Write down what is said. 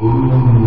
Ooh.